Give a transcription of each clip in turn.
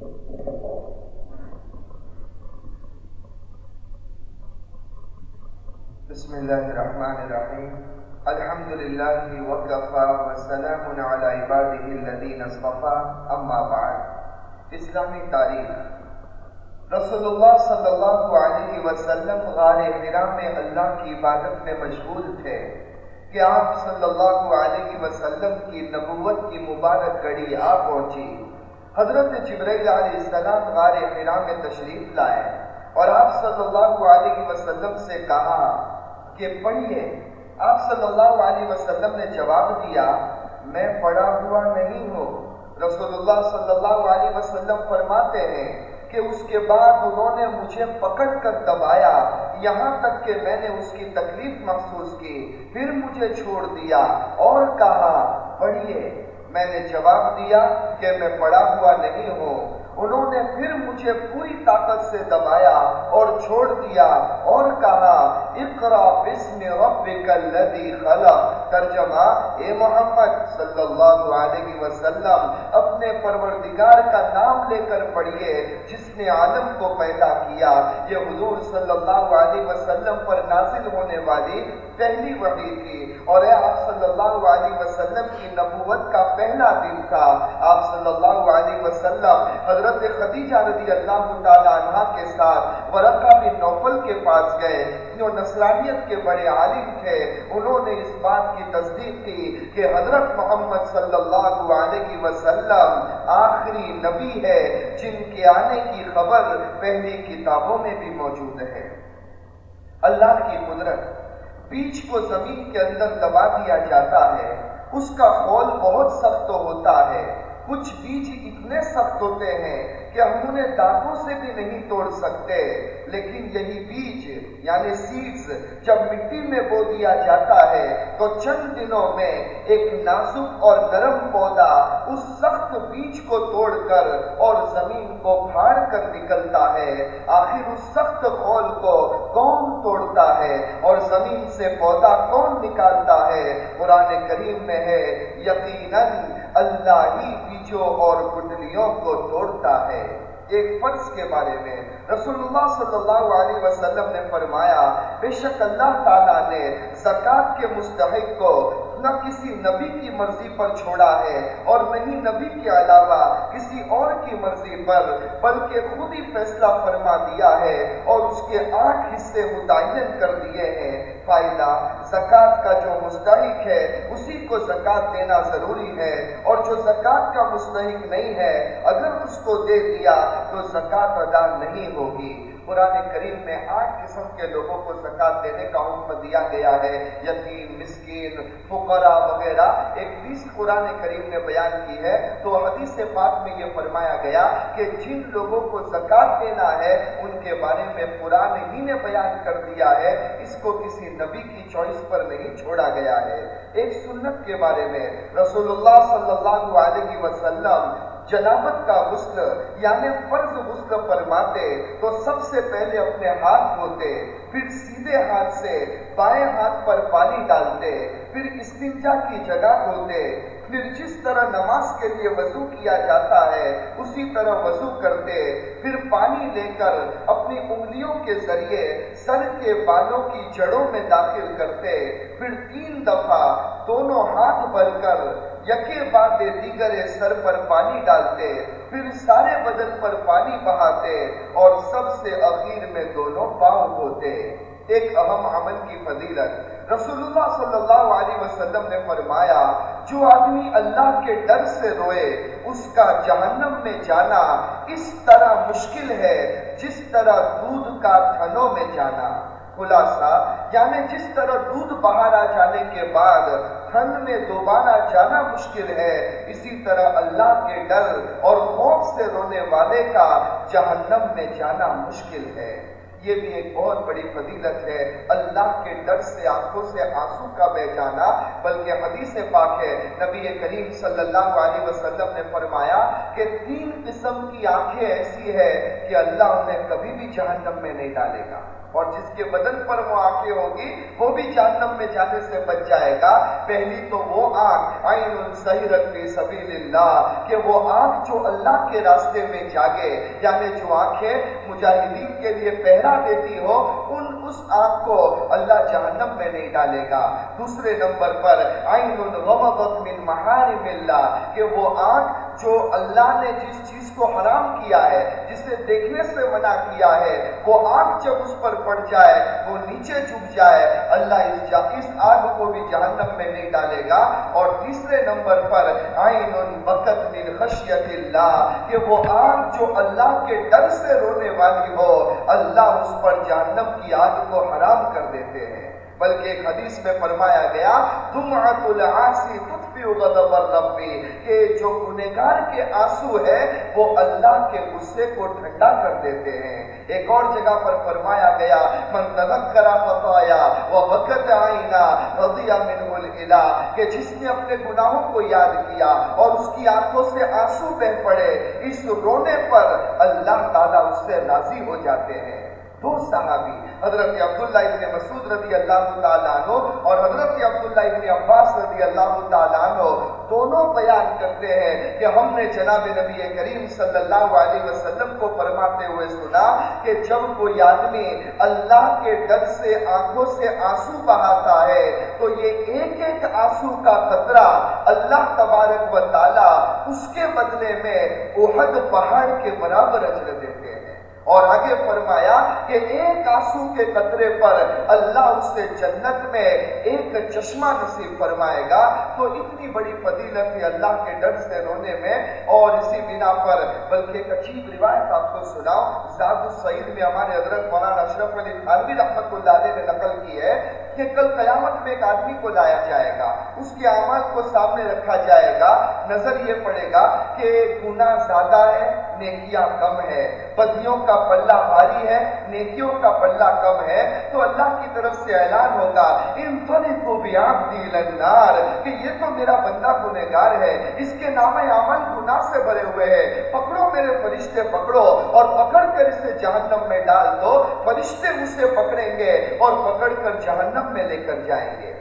بسم الله الرحمن الرحيم الحمد لله وكفى وسلام على عباده الذين اصطفى اما بعد۔ اسلامی تاریخ۔ رسول اللہ صلی اللہ علیہ وسلم غار حرا میں اللہ کی عبادت میں مشغول تھے کہ آپ صلی اللہ علیہ وسلم کی نبوت کی مبارک گڑی آ پہنچی۔ حضرت جبرائیل علیہ السلام غار حرا میں تشریف لائے اور آپ صلی اللہ علیہ وسلم سے کہا کہ پڑھیے۔ آپ صلی اللہ علیہ وسلم نے جواب دیا، میں پڑھا ہوا نہیں ہوں۔ رسول اللہ صلی اللہ علیہ وسلم فرماتے ہیں کہ اس کے بعد انہوں نے مجھے پکڑ کر دبایا، یہاں تک کہ میں نے اس کی تکلیف محسوس کی، پھر مجھے چھوڑ دیا اور کہا، پڑھیے۔ میں نے جواب دیا کہ میں پڑھا ہوا نہیں ہوں۔ انہوں نے پھر مجھے پوری طاقت سے دبایا اور چھوڑ دیا اور کہا اقرا بسم ربک الذی خلق۔ ترجمہ، اے محمد صلی اللہ علیہ وسلم، اپنے پروردگار کا نام لے کر پڑھیے، جس نے عالم کو پیدا کیا۔ یہ حضور صلی اللہ علیہ وسلم پر نازل ہونے والی پہلی وحی تھی اور اے آپ صلی اللہ علیہ وسلم کی نبوت کا پہلا دن تھا۔ آپ صلی اللہ علیہ وسلم حضرت خدیجہ رضی اللہ تعالیٰ عنہ کے ساتھ ورقہ بن نوفل کے پاس گئے۔ جو نصرانیت کے بڑے عالم تھے، انہوں نے اس بات کی تصدیق کی کہ حضرت محمد صلی اللہ علیہ وسلم آخری نبی ہے، جن کے آنے کی خبر پہلی کتابوں میں بھی موجود ہے۔ اللہ کی قدرت بیج کو زمین کے اندر دبا دیا جاتا ہے، اس کا خول بہت سخت ہوتا ہے۔ کچھ بیج اتنے سخت ہوتے ہیں کہ ہم انہیں دانتوں سے بھی نہیں توڑ سکتے۔ لیکن یہی بیج یعنی سیڈز جب مٹی میں بو دیا جاتا ہے، تو چند دنوں میں ایک نازک اور نرم پودا اس سخت بیج کو توڑ کر اور زمین کو پھاڑ کر نکلتا ہے۔ آخر اس سخت خول کو کون توڑتا ہے اور زمین سے پودا کون نکالتا ہے؟ قرآن کریم میں ہے، یقیناً اللہ ہی بیجوں اور گڈلیوں کو توڑتا ہے۔ ایک فرض کے بارے میں رسول اللہ صلی اللہ علیہ وسلم نے فرمایا، بے شک اللہ تعالیٰ نے زکوٰۃ کے مستحق کو نہ کسی نبی کی مرضی پر چھوڑا ہے اور نہ ہی نبی کے علاوہ کسی اور کی مرضی پر، بلکہ خود ہی فیصلہ فرما دیا ہے اور اس کے آٹھ حصے متعین کر دیے ہیں۔ فائدہ، زکوٰۃ کا جو مستحق ہے، اسی کو زکوٰۃ دینا ضروری ہے اور جو زکوٰۃ کا مستحق نہیں ہے، اگر اس کو دے دیا تو زکوٰۃ ادا نہیں ہوگی۔ قرآن کریم میں آٹھ قسم کے لوگوں کو زکوٰۃ دینے کا حکم دیا گیا ہے۔ یتیم، مسکین فقرا وغیرہ۔ ایک بیس قرآن کریم نے بیان کی ہے۔ تو حدیث پاک میں یہ فرمایا گیا کہ جن لوگوں کو زکوٰۃ دینا ہے، ان کے بارے میں قرآن ہی نے بیان کر دیا ہے۔ اس کو کسی نبی کی چوائس پر نہیں چھوڑا گیا ہے۔ ایک سنت کے بارے میں رسول اللہ صلی اللہ علیہ وسلم جنابت کا غسل یعنی فرض غسل فرماتے، تو سب سے پہلے اپنے ہاتھ دھوتے، پھر سیدھے ہاتھ سے بائیں ہاتھ پر پانی ڈالتے، پھر استنجا کی جگہ دھوتے، پھر جس طرح نماز کے لیے وضو کیا جاتا ہے، اسی طرح وضو کرتے، پھر پانی لے کر اپنی انگلیوں کے ذریعے سر کے بالوں کی جڑوں میں داخل کرتے، پھر تین دفعہ دونوں ہاتھ بھر کر یکے بعد دیگر سر پر پانی ڈالتے، پھر سارے بدن پر پانی بہاتے اور سب سے اخیر میں دونوں پاؤں ہوتے۔ ایک اہم عمل کی فضیلت۔ رسول اللہ صلی اللہ علیہ وسلم نے فرمایا، جو آدمی اللہ کے ڈر سے روئے، اس کا جہنم میں جانا اس طرح مشکل ہے، جس طرح دودھ کا تھنوں میں جانا۔ خلاصہ یعنی جس طرح دودھ باہر آ جانے کے بعد تھن میں دوبارہ جانا مشکل ہے، اسی طرح اللہ کے ڈر اور خوف سے رونے والے کا جہنم میں جانا مشکل ہے۔ یہ بھی ایک بہت بڑی فضیلت ہے۔ اللہ کے ڈر سے آنکھوں سے آنسو کا بہ جانا، بلکہ حدیث پاک ہے۔ نبی کریم صلی اللہ علیہ وسلم نے فرمایا کہ تین قسم کی آنکھیں ایسی ہے کہ اللہ انہیں کبھی بھی جہنم میں نہیں ڈالے گا۔ اور جس کے بدن پر وہ آنکھیں ہوگی وہ بھی جہنم میں جانے سے بچ جائے گا۔ پہلی تو وہ آنکھ، عین السحرت فی سبیل اللہ کہ وہ آنکھ جو اللہ کے راستے میں جاگے یعنی جو آنکھیں مجاہدین کے لیے پہرا دیتی ہو، ان اس آنکھ کو اللہ جہنم میں نہیں ڈالے گا۔ دوسرے نمبر پر، عین غمضت من محارم اللہ، کہ وہ آنکھ جو اللہ نے جس چیز کو حرام کیا ہے جسے دیکھنے سے منع کیا ہے وہ آنکھ جب اس پر پڑ جائے وہ نیچے جھک جائے اللہ اس, جا اس آگ کو بھی جہنم میں نہیں ڈالے گا۔ اور تیسرے نمبر پر عین بکت من خشیت اللہ کہ وہ آگ جو اللہ کے ڈر سے رونے والی ہو اللہ اس پر جہنم کی آگ کو حرام کر دیتے ہیں۔ بلکہ ایک حدیث میں فرمایا گیا دمعت العاسی تطفی غضب الربی کہ جو گنہگار کے آنسو ہے، وہ اللہ کے غصے کو ٹھنڈا کر دیتے ہیں۔ ایک اور جگہ پر فرمایا گیا، من تذکر خطایا وبکت عینا رضی منہ الالہ کہ جس نے اپنے گناہوں کو یاد کیا اور اس کی آنکھوں سے آنسو بہ پڑے، اس رونے پر اللہ تعالیٰ اس سے راضی ہو جاتے ہیں۔ دو صحابی حضرت عبداللہ ابن مسعود رضی اللہ تعالیٰ عنہ اور حضرت عبداللہ ابن عباس رضی اللہ تعالیٰ عنہ دونوں بیان کرتے ہیں کہ ہم نے جناب نبی کریم صلی اللہ علیہ وسلم کو فرماتے ہوئے سنا کہ جب کوئی آدمی اللہ کے ڈر سے، آنکھوں سے آنسو بہاتا ہے، تو یہ ایک ایک آنسو کا قطرہ اللہ تبارک و تعالیٰ اس کے بدلے میں احد پہاڑ کے برابر اجر دیتے ہیں۔ اور آگے فرمایا کہ ایک آنسو کے قطرے پر اللہ اس سے جنت میں ایک چشمہ نصیب فرمائے گا، تو اتنی بڑی فضیلت ہے اللہ کے ڈر سے رونے میں۔ اور اسی بنا پر بلکہ ایک عجیب روایت آپ کو سناؤ زاد السعید میں ہمارے حضرت مولانا اشرف علی خانوی رحمت اللہ علیہ نے نقل کی ہے کہ کل قیامت میں ایک آدمی کو لایا جائے گا، اس کے اعمال کو سامنے رکھا جائے گا، نظر یہ پڑے گا کہ گناہ زیادہ ہے نیکیاں کم ہے بدیوں کا پلہ بھاری ہے، نیکیوں کا پلہ کم ہے، تو اللہ کی طرف سے اعلان ہوگا کہ یہ تو میرا بندہ گنہگار ہے، اس کے نام عمل گناہ سے بھرے ہوئے ہیں، پکڑو میرے فرشتے پکڑو، اور پکڑ کر اسے جہنم میں ڈال دو، فرشتے اسے پکڑیں گے، اور پکڑ کر جہنم میں لے کر جائیں گے۔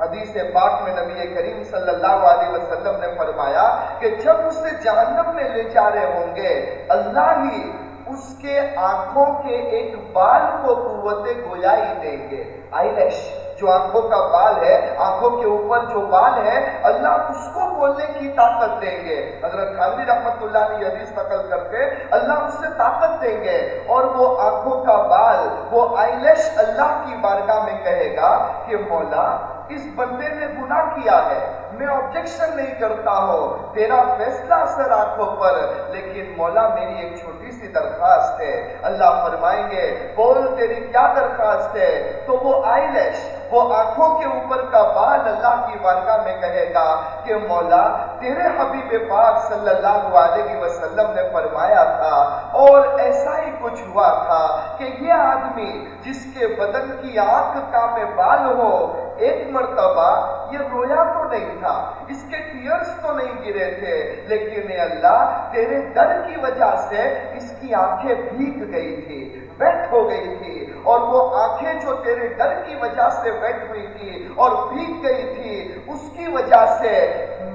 حدیث پاک میں نبی کریم صلی اللہ علیہ وسلم نے فرمایا کہ جب اسے جہنم میں لے جا رہے ہوں گے، اللہ ہی اس کے آنکھوں کے ایک بال کو قوت گویائی دیں گے۔ آئیلش جو آنکھوں کا بال ہے، آنکھوں کے اوپر جو بال ہے، اللہ اس کو بولنے کی طاقت دیں گے۔ حضرت خانوی رحمت اللہ نے حدیث نقل کرتے اللہ اس سے طاقت دیں گے۔ اور وہ آنکھوں کا بال، وہ آئیلش اللہ کی بارگاہ میں کہے گا کہ مولا اس بندے نے گناہ کیا ہے؟ میں آبجیکشن نہیں کرتا ہوں۔ تیرا فیصلہ سر آنکھوں پر، لیکن مولا میری ایک چھوٹی سی درخواست ہے۔ اللہ فرمائیں گے بول تیری کیا درخواست ہے؟ تو وہ آئی لیش وہ آنکھوں کے اوپر کا بال اللہ کی بارگاہ میں کہے گا کہ مولا تیرے حبیب پاک صلی اللہ علیہ وسلم نے فرمایا تھا، اور ایسا ہی کچھ ہوا تھا کہ یہ آدمی جس کے بدن کی آنکھ کا میں بال ہو، ایک مرتبہ یہ رویا تو نہیں تھا، اس کے ٹیئرز تو نہیں گرے تھے، لیکن اے اللہ، تیرے در کی وجہ سے اس کی آنکھیں بھیگ گئی تھی بیٹھ ہو گئی تھی، اور وہ آنکھیں جو تیرے ڈر کی وجہ سے بیٹھ ہوئی تھی اور بھیگ گئی تھی، اس کی وجہ سے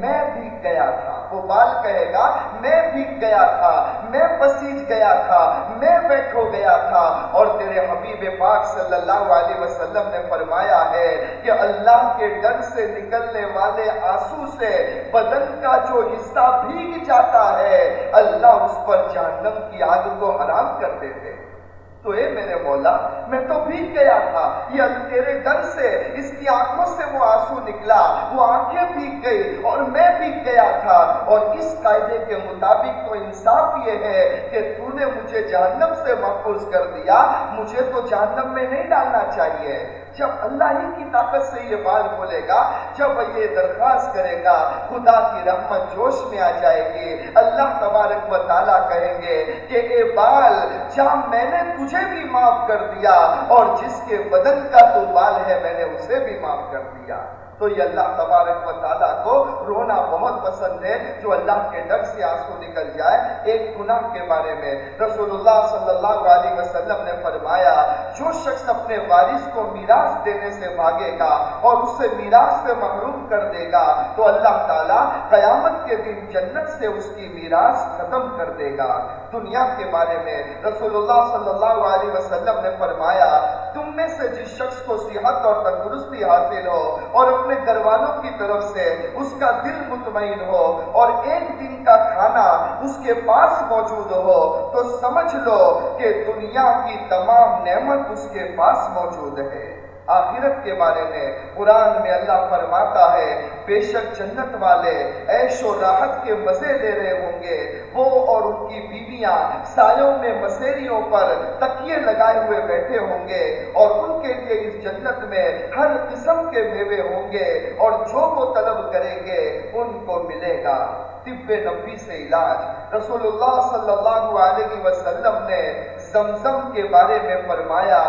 میں بھیگ گیا تھا۔ وہ بال کہے گا، میں بھیگ گیا تھا، میں پسیج گیا تھا، میں بیٹھ ہو گیا تھا۔ اور تیرے حبیب پاک صلی اللہ علیہ وسلم نے فرمایا ہے کہ اللہ کے ڈر سے نکلنے والے آنسو سے بدن کا جو حصہ بھیگ جاتا ہے، اللہ اس پر جہنم کی آگ کو حرام کر دیتے تو اے میرے مولا میں تو بھیگ گیا تھا۔ یہ تیرے ڈر سے، اس کی آنکھوں سے وہ آنسو نکلا۔ وہ آنکھیں بھیگ گئی اور میں بھیگ گیا تھا۔ اور اس قاعدے کے مطابق تو انصاف یہ ہے کہ تو نے مجھے جہنم سے محفوظ کر دیا۔ مجھے تو جہنم میں نہیں ڈالنا چاہیے۔ جب اللہ ہی کی طاقت سے یہ بال بولے گا، جب یہ درخواست کرے گا، خدا کی رحمت جوش میں آ جائے گی۔ اللہ تبارک و تعالیٰ کہیں گے کہ اے بال، جہاں میں نے تجھ مجھے بھی معاف کر دیا اور جس کے بدن کا تو بال ہے میں نے اسے بھی معاف کر دیا۔ تو یہ اللہ تبارک و تعالیٰ کو رونا بہت پسند ہے، جو اللہ کے ڈر سے آنسو نکل جائے ایک گناہ کے بارے میں۔ رسول اللہ صلی اللہ علیہ وسلم نے فرمایا، جو شخص اپنے وارث کو میراث دینے سے بھاگے گا اور اسے میراث سے محروم کر دے گا، تو اللہ تعالیٰ قیامت کے دن جنت سے اس کی میراث ختم کر دے گا۔ دنیا کے بارے میں رسول اللہ صلی اللہ علیہ وسلم نے فرمایا، تم میں سے جس شخص کو صحت اور تندرستی حاصل ہو اور اپنے گھر والوں کی طرف سے اس کا دل مطمئن ہو اور ایک دن کا کھانا اس کے پاس موجود ہو، تو سمجھ لو کہ دنیا کی تمام نعمت اس کے پاس موجود ہے۔ آخرت کے بارے میں قرآن میں اللہ فرماتا ہے، بے شک جنت والے عیش و راحت کے مزے لے رہے ہوں گے۔ وہ اور ان کی بیویاں سایوں میں مسیریوں پر تکیے لگائے ہوئے بیٹھے ہوں گے اور ان کے لیے اس جنت میں ہر قسم کے میوے ہوں گے اور جو وہ طلب کریں گے، ان کو ملے گا۔ طب نبی سے علاج۔ رسول اللہ صلی اللہ علیہ وسلم نے زمزم کے بارے میں فرمایا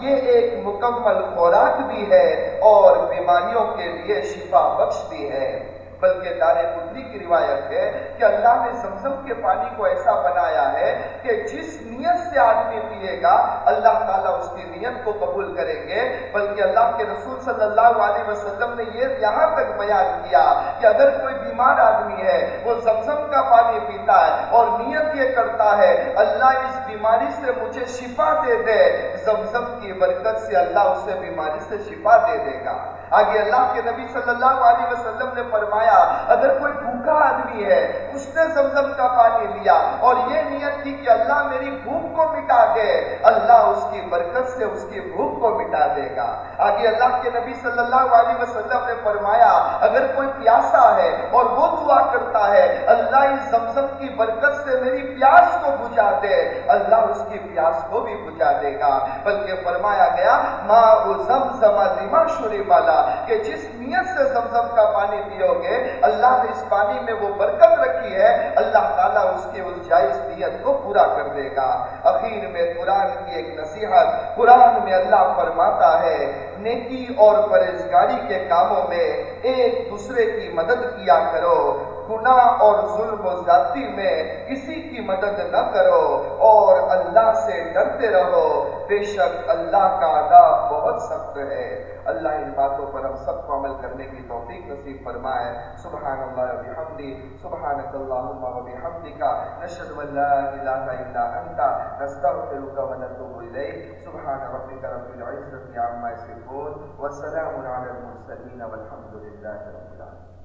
یہ ایک مکمل خوراک بھی ہے اور بیماریوں کے لیے شفا بخش بھی ہے۔ بلکہ دار قدری کی روایت ہے کہ اللہ نے زمزم کے پانی کو ایسا بنایا ہے کہ جس نیت سے آدمی پیے گا، اللہ تعالیٰ اس کی نیت کو قبول کریں گے۔ بلکہ اللہ کے رسول صلی اللہ علیہ وسلم نے یہ یہاں تک بیان کیا کہ اگر کوئی بیمار آدمی ہے، وہ زمزم کا پانی پیتا ہے اور نیت یہ کرتا ہے، اللہ اس بیماری سے مجھے شفا دے دے۔ زمزم کی برکت سے اللہ اسے بیماری سے شفا دے دے گا۔ آگے اللہ کے نبی صلی اللہ علیہ وسلم نے فرمایا فرمایا اگر کوئی بھوکا آدمی ہے، اس نے زمزم کا پانی لیا اور یہ نیت کی کہ اللہ میری بھوک کو مٹا دے، اللہ اس کی برکت سے اس کی بھوک کو مٹا دے گا۔ آگے اللہ کے نبی صلی اللہ علیہ وسلم نے فرمایا، اگر کوئی پیاسا ہے اور وہ دعا کرتا ہے، اللہ اس زمزم کی برکت سے میری پیاس کو بجھا دے، اللہ اس کی پیاس کو بھی بجھا دے گا۔ بلکہ فرمایا گیا ماں وہ زمزم لما شری والا کہ جس نیت سے زمزم کا پانی پیو گے اللہ نے اس پانی میں وہ برکت رکھی ہے، اللہ تعالیٰ اس کے اس جائز نیت کو پورا کر دے گا۔ اخیر میں قرآن کی ایک نصیحت، قرآن میں اللہ فرماتا ہے، نیکی اور پرہزگاری کے کاموں میں ایک دوسرے کی مدد کیا کرو۔ گناہ اور ظلم و ذاتی میں کسی کی مدد نہ کرو اور اللہ سے ڈرتے رہو۔ بے شک اللہ کا عذاب بہت سخت ہے۔ اللہ ان باتوں پر ہم سب کو عمل کرنے کی توفیق نصیب فرمائے۔ سبحان اللہ و بحمدی سبحانک اللہم و بحمدک، نشہد و لا الہ الا انت، نستغفرک و نتوب الیک۔ سبحان ربک رب العزت عما یصفون، وسلام علی المرسلین والحمد للہ رب العالمین۔